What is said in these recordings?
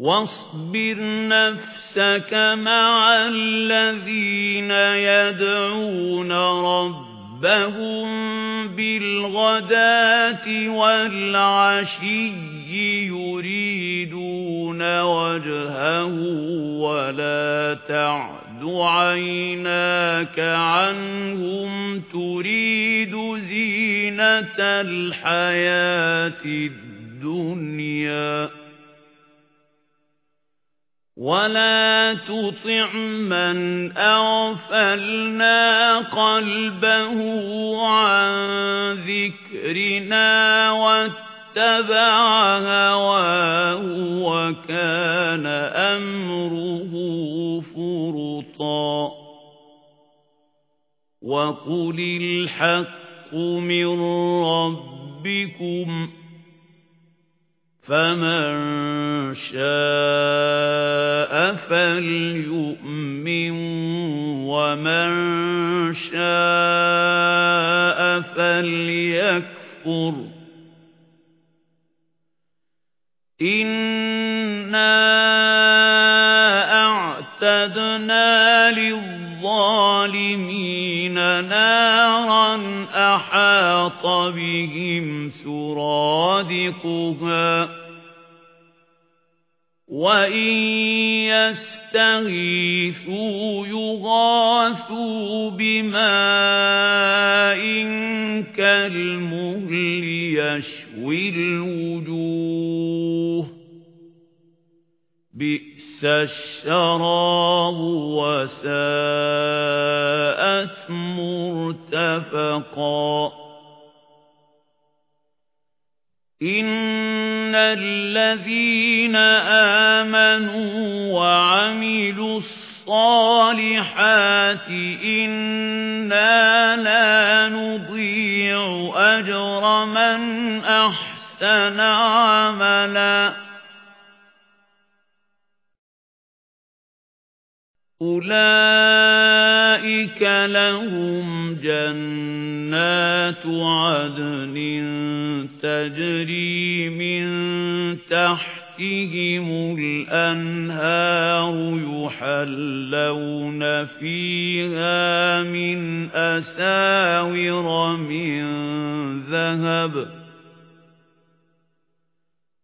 واصبر نفسك مع الذين يدعون ربهم بالغداة والعشي يريدون وجهه ولا تعد عيناك عنهم تريد زينة الحياة الدنيا. ولا تطع من أغفلنا قلبه عن ذكرنا واتبع هواه وكان أمره فرطا وقل الحق من ربكم فمن شاء فليؤمن ومن شاء فليكفر إنا أعتدنا للظالمين نارا أحاط بهم سرادقها وَإِن يَسْتَغِيثُوا يُغَاثُوا بِمَاءٍ كَالْمُهْلِ يَشْوِي الْوُجُوهَ الشَّرَابُ وَسَاءَتْ مُرْتَفَقًا. إِنَّ الَّذِينَ آمَنُوا وَعَمِلُوا الصَّالِحَاتِ إِنَّا لَا نُضِيعُ أَجْرَ مَنْ أَحْسَنَ عَمَلًا. أُولَئِكَ لَهُمْ جَنَّاتُ عَدْنٍ تَجْرِي مِن تَحْتِهِمُ الْأَنْهَارُ يُحَلَّوْنَ فِيهَا مِنْ أَسَاوِرَ مِنْ ذَهَبٍ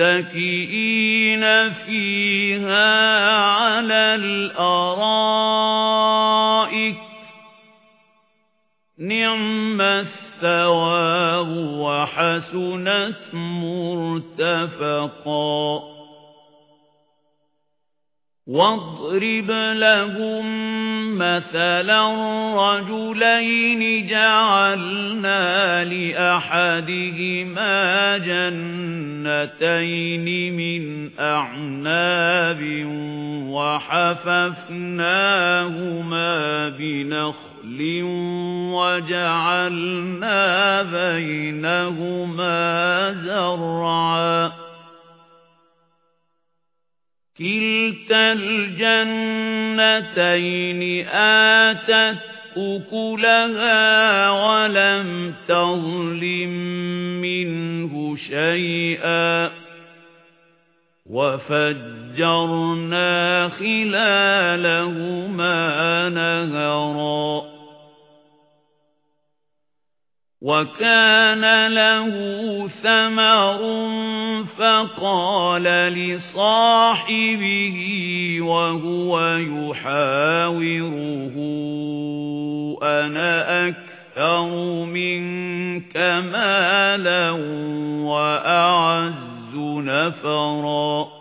متكئين فيها على الأرائك نعم الثواب وحسنت مرتفقا واضرب لهم مثلا رجلين جعلنا لأحدهما جنتين من أعناب وحففناهما بنخل وجعلنا بينهما زرعا. كِلْتَا الْجَنَّتَيْنِ آتَتْ أُكُلَهَا وَلَمْ تَظْلِم مِّنْهُ شَيْئًا. وَفَجَّرْنَا خِلَالَهُمَا نَهَرًا. وَكَانَ لَهُ ثَمَرٌ فَقَالَ لِصَاحِبِهِ وَهُوَ يُحَاوِرُهُ أَنَا أَكْثَرُ مِنكَ مَالًا وَأَعَزُّ نَفَرًا.